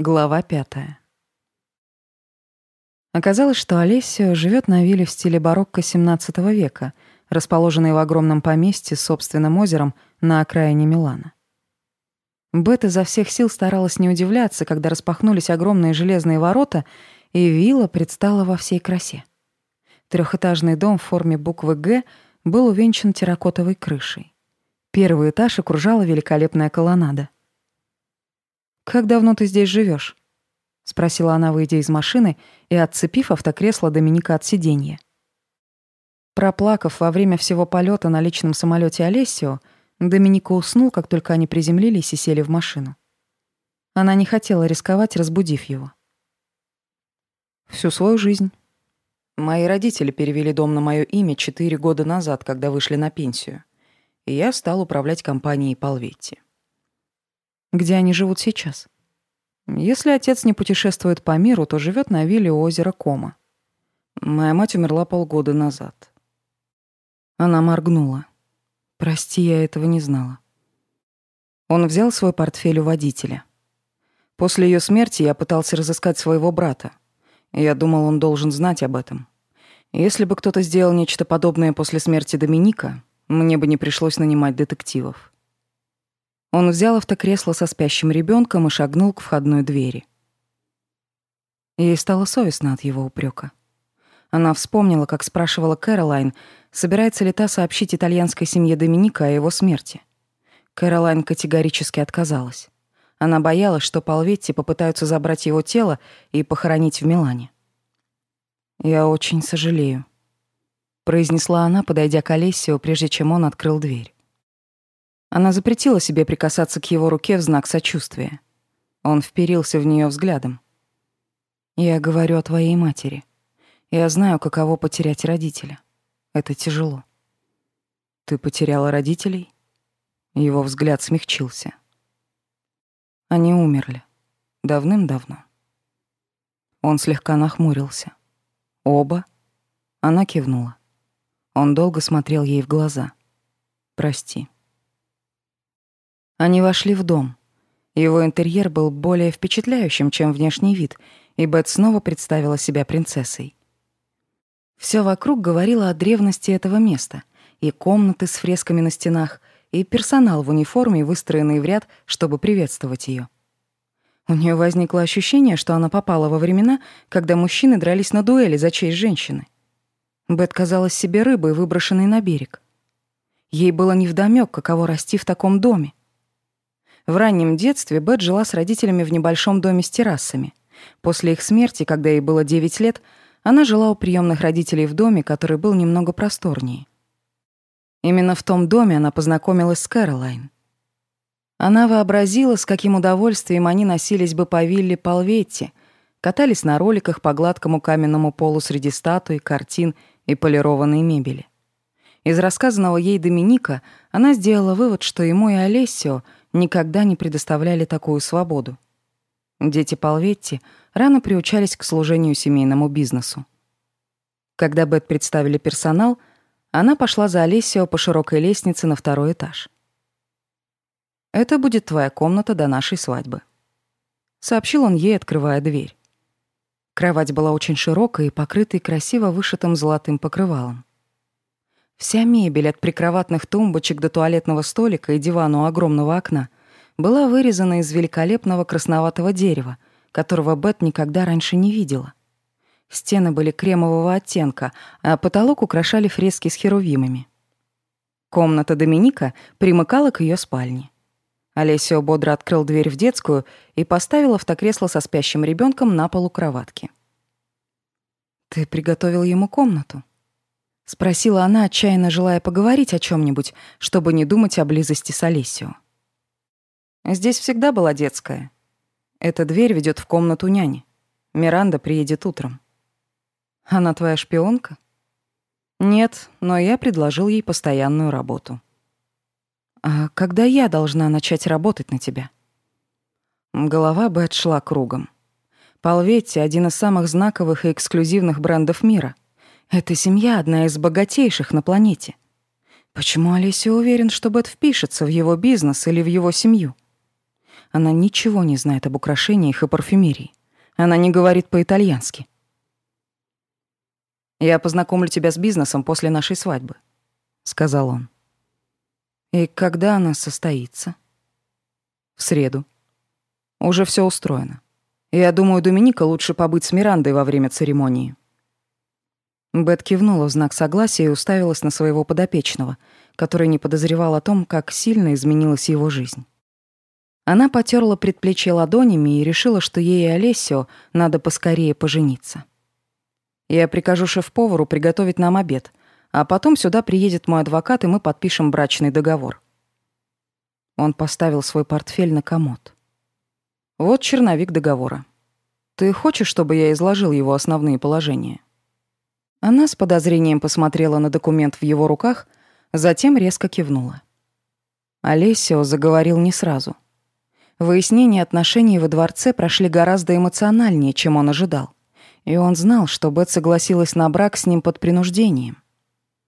Глава пятая. Оказалось, что Олеся живет на вилле в стиле барокко XVII века, расположенной в огромном поместье с собственным озером на окраине Милана. Бет изо всех сил старалась не удивляться, когда распахнулись огромные железные ворота, и вилла предстала во всей красе. Трехэтажный дом в форме буквы «Г» был увенчан терракотовой крышей. Первый этаж окружала великолепная колоннада — «Как давно ты здесь живешь? спросила она, выйдя из машины и отцепив автокресло Доминика от сиденья. Проплакав во время всего полета на личном самолете Олесио, Доминика уснул, как только они приземлились и сели в машину. Она не хотела рисковать, разбудив его. Всю свою жизнь. Мои родители перевели дом на моё имя четыре года назад, когда вышли на пенсию, и я стал управлять компанией Полветти. Где они живут сейчас? Если отец не путешествует по миру, то живет на вилле у озера Кома. Моя мать умерла полгода назад. Она моргнула. Прости, я этого не знала. Он взял свой портфель у водителя. После ее смерти я пытался разыскать своего брата. Я думал, он должен знать об этом. Если бы кто-то сделал нечто подобное после смерти Доминика, мне бы не пришлось нанимать детективов. Он взял автокресло со спящим ребенком и шагнул к входной двери. Ей стало совестно от его упрека. Она вспомнила, как спрашивала Кэролайн, собирается ли та сообщить итальянской семье Доминика о его смерти. Кэролайн категорически отказалась. Она боялась, что Полветти попытаются забрать его тело и похоронить в Милане. «Я очень сожалею», — произнесла она, подойдя к Олесио, прежде чем он открыл дверь. Она запретила себе прикасаться к его руке в знак сочувствия. Он вперился в нее взглядом. «Я говорю о твоей матери. Я знаю, каково потерять родителя. Это тяжело». «Ты потеряла родителей?» Его взгляд смягчился. Они умерли. Давным-давно. Он слегка нахмурился. «Оба?» Она кивнула. Он долго смотрел ей в глаза. «Прости». Они вошли в дом. Его интерьер был более впечатляющим, чем внешний вид, и Бет снова представила себя принцессой. Все вокруг говорило о древности этого места, и комнаты с фресками на стенах, и персонал в униформе, выстроенный в ряд, чтобы приветствовать ее. У нее возникло ощущение, что она попала во времена, когда мужчины дрались на дуэли за честь женщины. Бет казалась себе рыбой, выброшенной на берег. Ей было невдомёк, каково расти в таком доме. В раннем детстве Бет жила с родителями в небольшом доме с террасами. После их смерти, когда ей было 9 лет, она жила у приемных родителей в доме, который был немного просторнее. Именно в том доме она познакомилась с Кэролайн. Она вообразила, с каким удовольствием они носились бы по вилле Полветти, катались на роликах по гладкому каменному полу среди статуй, картин и полированной мебели. Из рассказанного ей Доминика она сделала вывод, что ему и Олесио — никогда не предоставляли такую свободу. Дети Полветти рано приучались к служению семейному бизнесу. Когда Бет представили персонал, она пошла за Олесио по широкой лестнице на второй этаж. «Это будет твоя комната до нашей свадьбы», — сообщил он ей, открывая дверь. Кровать была очень широкой и покрытой красиво вышитым золотым покрывалом. Вся мебель от прикроватных тумбочек до туалетного столика и дивана у огромного окна была вырезана из великолепного красноватого дерева, которого Бет никогда раньше не видела. Стены были кремового оттенка, а потолок украшали фрески с херувимами. Комната Доминика примыкала к ее спальне. Олесио бодро открыл дверь в детскую и поставил автокресло со спящим ребенком на полу кроватки. «Ты приготовил ему комнату?» Спросила она, отчаянно желая поговорить о чем нибудь чтобы не думать о близости с Олесио. Здесь всегда была детская. Эта дверь ведет в комнату няни. Миранда приедет утром. Она твоя шпионка? Нет, но я предложил ей постоянную работу. А когда я должна начать работать на тебя? Голова Бет шла кругом. Полветти — один из самых знаковых и эксклюзивных брендов мира — эта семья одна из богатейших на планете. Почему Олеся уверен, что Бет впишется в его бизнес или в его семью? Она ничего не знает об украшениях и парфюмерии. Она не говорит по-итальянски. «Я познакомлю тебя с бизнесом после нашей свадьбы», — сказал он. «И когда она состоится?» «В среду. Уже все устроено. Я думаю, Доминика лучше побыть с Мирандой во время церемонии». Бет кивнула в знак согласия и уставилась на своего подопечного, который не подозревал о том, как сильно изменилась его жизнь. Она потерла предплечье ладонями и решила, что ей и Олесио надо поскорее пожениться. «Я прикажу шеф-повару приготовить нам обед, а потом сюда приедет мой адвокат, и мы подпишем брачный договор». Он поставил свой портфель на комод. «Вот черновик договора. Ты хочешь, чтобы я изложил его основные положения?» Она с подозрением посмотрела на документ в его руках, затем резко кивнула. Олесио заговорил не сразу. Выяснения отношений во дворце прошли гораздо эмоциональнее, чем он ожидал. И он знал, что Бет согласилась на брак с ним под принуждением.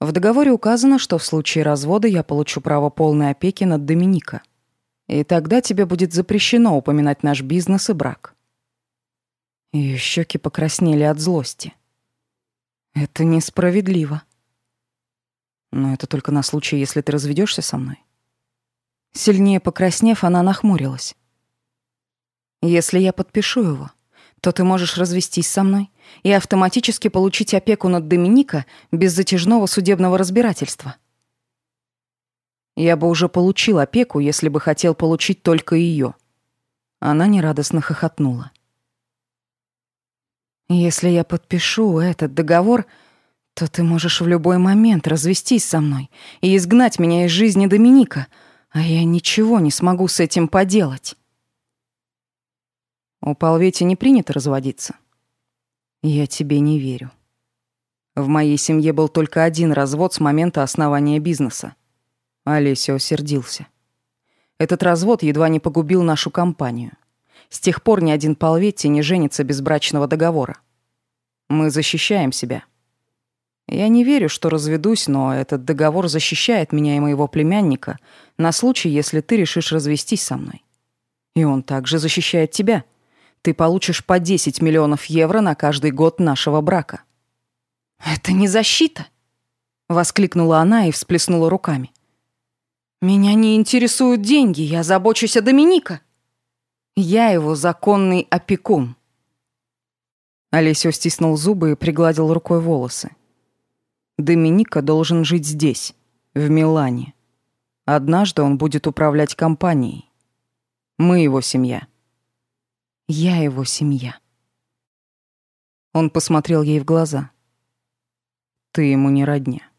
В договоре указано, что в случае развода я получу право полной опеки над Доминика. И тогда тебе будет запрещено упоминать наш бизнес и брак. Ее щеки покраснели от злости. Это несправедливо. Но это только на случай, если ты разведешься со мной. Сильнее покраснев, она нахмурилась. Если я подпишу его, то ты можешь развестись со мной и автоматически получить опеку над Доминика без затяжного судебного разбирательства. Я бы уже получил опеку, если бы хотел получить только ее. Она нерадостно хохотнула. Если я подпишу этот договор, то ты можешь в любой момент развестись со мной и изгнать меня из жизни Доминика, а я ничего не смогу с этим поделать. У Палвети не принято разводиться. Я тебе не верю. В моей семье был только один развод с момента основания бизнеса. Олесио сердился. Этот развод едва не погубил нашу компанию. С тех пор ни один Палветти не женится без брачного договора. Мы защищаем себя. Я не верю, что разведусь, но этот договор защищает меня и моего племянника на случай, если ты решишь развестись со мной. И он также защищает тебя. Ты получишь по 10 миллионов евро на каждый год нашего брака. «Это не защита!» — воскликнула она и всплеснула руками. «Меня не интересуют деньги, я забочусь о Доминика. Я его законный опекун». Олесио стиснул зубы и пригладил рукой волосы. Доминика должен жить здесь, в Милане. Однажды он будет управлять компанией. Мы его семья. Я его семья. Он посмотрел ей в глаза. Ты ему не родня.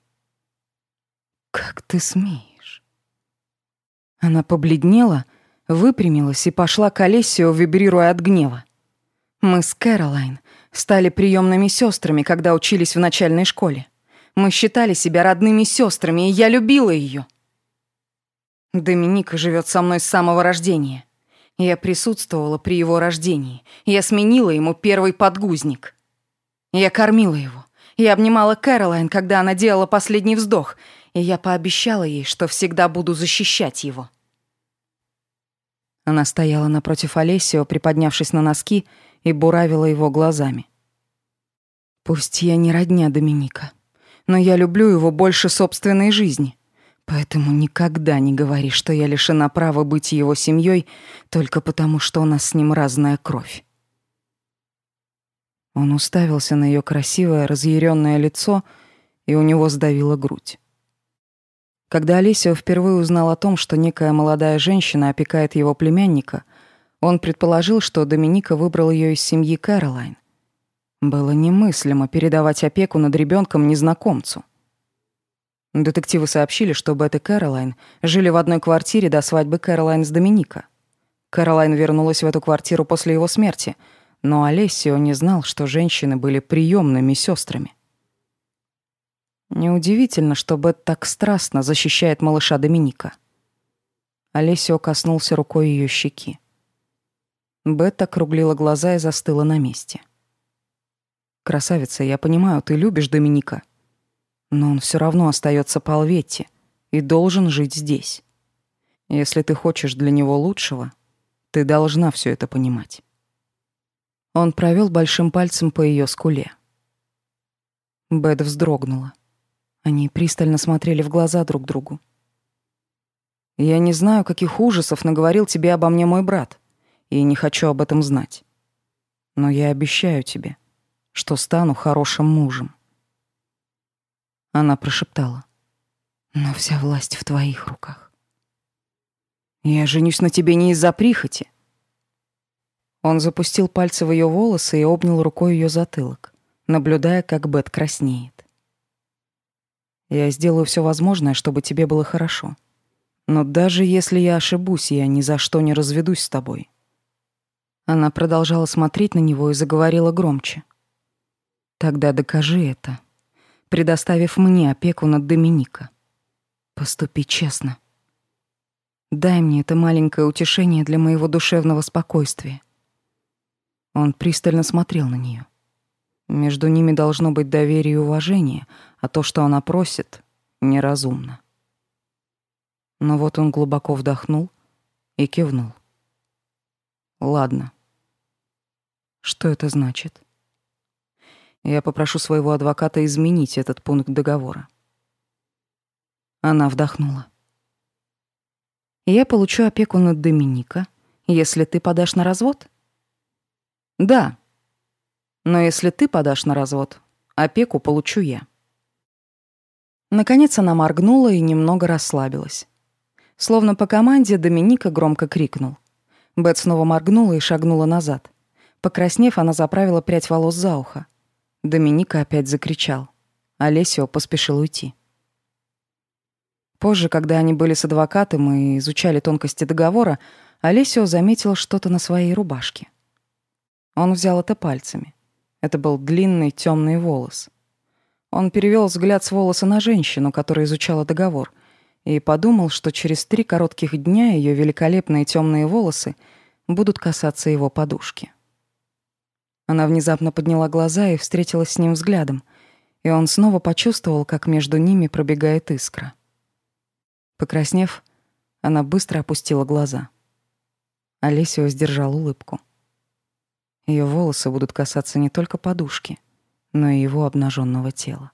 Как ты смеешь? Она побледнела, выпрямилась и пошла к Олесио, вибрируя от гнева. Мы с Кэролайн стали приемными сестрами, когда учились в начальной школе. Мы считали себя родными сестрами, и я любила ее. Доминика живет со мной с самого рождения. Я присутствовала при его рождении. Я сменила ему первый подгузник. Я кормила его. Я обнимала Кэролайн, когда она делала последний вздох, и я пообещала ей, что всегда буду защищать его. Она стояла напротив Олесио, приподнявшись на носки, и буравила его глазами. Пусть я не родня Доминика, но я люблю его больше собственной жизни. Поэтому никогда не говори, что я лишена права быть его семьей только потому, что у нас с ним разная кровь. Он уставился на ее красивое, разъяренное лицо, и у него сдавила грудь. Когда Олесио впервые узнал о том, что некая молодая женщина опекает его племянника, он предположил, что Доминика выбрал ее из семьи Кэролайн. Было немыслимо передавать опеку над ребенком незнакомцу. Детективы сообщили, что Бет и Кэролайн жили в одной квартире до свадьбы Кэролайн с Доминика. Кэролайн вернулась в эту квартиру после его смерти, но Олесио не знал, что женщины были приемными сестрами. Неудивительно, что Бет так страстно защищает малыша Доминика. Олесио коснулся рукой ее щеки. Бет округлила глаза и застыла на месте. Красавица, я понимаю, ты любишь Доминика. Но он все равно остается Палветти и должен жить здесь. Если ты хочешь для него лучшего, Ты должна все это понимать. Он провел большим пальцем по ее скуле. Бет вздрогнула. Они пристально смотрели в глаза друг другу. Я не знаю, каких ужасов наговорил тебе обо мне мой брат, и не хочу об этом знать. Но я обещаю тебе, что стану хорошим мужем. Она прошептала: "Но вся власть в твоих руках. Я женюсь на тебе не из-за прихоти". Он запустил пальцы в ее волосы и обнял рукой ее затылок, наблюдая, как Бет краснеет. Я сделаю все возможное, чтобы тебе было хорошо. Но даже если я ошибусь, я ни за что не разведусь с тобой. Она продолжала смотреть на него и заговорила громче. Тогда докажи это, предоставив мне опеку над Доминика. Поступи честно. Дай мне это маленькое утешение для моего душевного спокойствия. Он пристально смотрел на нее. Между ними должно быть доверие и уважение, а то, что она просит, неразумно. Но вот он глубоко вдохнул и кивнул. Ладно. Что это значит? Я попрошу своего адвоката изменить этот пункт договора. Она вдохнула. Я получу опеку над Доминика, если ты подашь на развод? Да. Но если ты подашь на развод, опеку получу я. Наконец она моргнула и немного расслабилась. Словно по команде Доминика громко крикнул. Бет снова моргнула и шагнула назад. Покраснев, она заправила прядь волос за ухо. Доминика опять закричал. Олесио поспешил уйти. Позже, когда они были с адвокатом и изучали тонкости договора, Олесио заметил что-то на своей рубашке. Он взял это пальцами. Это был длинный темный волос. Он перевел взгляд с волоса на женщину, которая изучала договор, и подумал, что через три коротких дня ее великолепные темные волосы будут касаться его подушки. Она внезапно подняла глаза и встретилась с ним взглядом, и он снова почувствовал, как между ними пробегает искра. Покраснев, она быстро опустила глаза. Олесио сдержал улыбку. Ее волосы будут касаться не только подушки, но и его обнаженного тела.